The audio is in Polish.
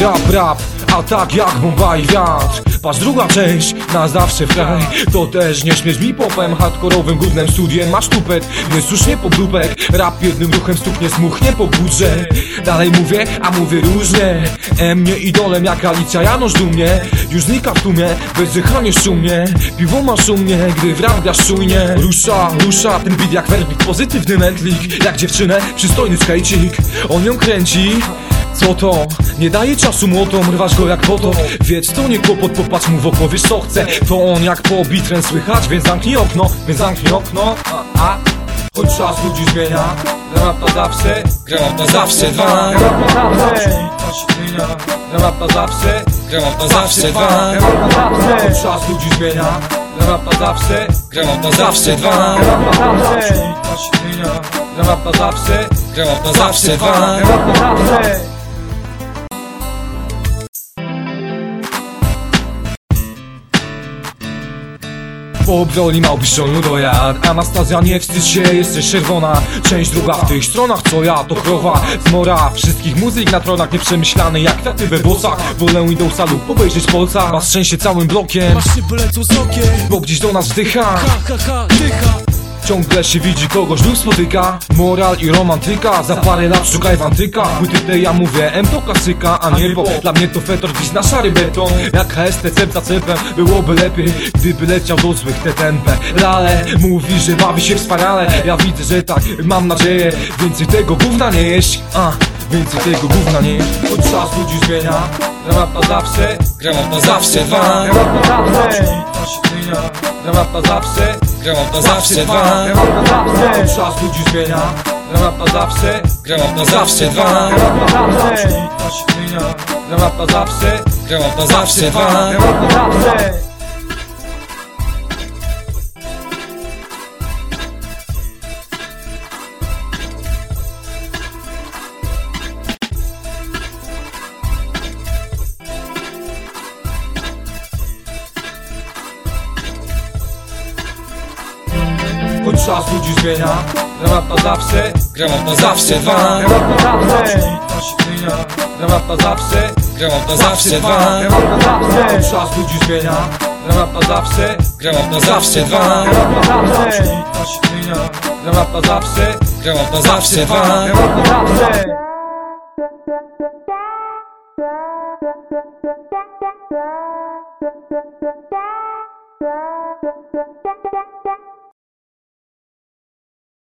Rap, rap, a tak jak bomba i wiatr Patrz druga część, na zawsze w kraj. To też nie śmierć mi popem Hardkorowym gównem studiem. Masz tupet Nie słusznie po dupek Rap jednym ruchem stuknie smuchnie po budże Dalej mówię, a mówię różnie. E mnie idolem jak Alicja Janosz dumnie. Już znika w tłumie, bezdychanie szumnie. Piwo ma szumnie, gdy w rap czujnie. Rusza, rusza ten beat jak werbik Pozytywny mętlik, jak dziewczynę Przystojny skajcik, on ją kręci co to? Nie daje czasu młotom, rwasz go jak potop Wiedz, to nie kłopot, popatrz mu w oko, wiesz co chce. To on jak po bitren słychać, więc zamknij okno Więc zamknij okno, a, a. Choć czas ludzi zmienia Rap na zawsze, gram na zawsze dwa. Rap na zawsze, Rap na zawsze, dwa. Choć czas ludzi zmienia Rap na zawsze, gram na zawsze dwa. Rap na zawsze, zawsze, zawsze Po obroli małpiszonu dojad Anastazja nie wstydź się, jesteś czerwona. Część druga w tych stronach, co ja to krowa. Zmora wszystkich muzyk na tronach Nieprzemyślany jak kwiaty we włosach. Wolę Windowsa lub obejrzeć Polsa Ma szczęście całym blokiem. Masz szybko lecą sokiem Bo gdzieś do nas wdycha. Ha ha ha, dycha Ciągle się widzi kogoś lub spotyka. Moral i romantyka Za parę lat szukaj wantyka Płyty te ja mówię M to klasyka, a nie bo Dla mnie to fetor dziś na szary beton. Jak HST za cepem Byłoby lepiej Gdyby leciał do złych TTMP Lale mówi, że bawi się wspaniale. Ja widzę, że tak, mam nadzieję Więcej tego gówna nie jeść. A, więcej tego gówna nie Choć czas ludzi zmienia. Rap na zawsze Gram na zawsze dwa. Rap na zawsze Rap na zawsze Gram na zawsze dwa. Rap na zawsze. Choć czas ludzi zmienia. Rap na zawsze Gram na zawsze dwa. Rap na zawsze Rap na zawsze Gram na zawsze dwa. Rap na zawsze Choć czas ludzi zmienia Rap na zawsze Gram na zawsze dwa Rap na zawsze To się zmienia Rap na zawsze Gram na zawsze dwa Rap na zawsze czas ludzi zmienia na zawsze na zawsze dwa na zawsze To się zmienia na zawsze Gram na zawsze dwa Rap na zawsze Yeah.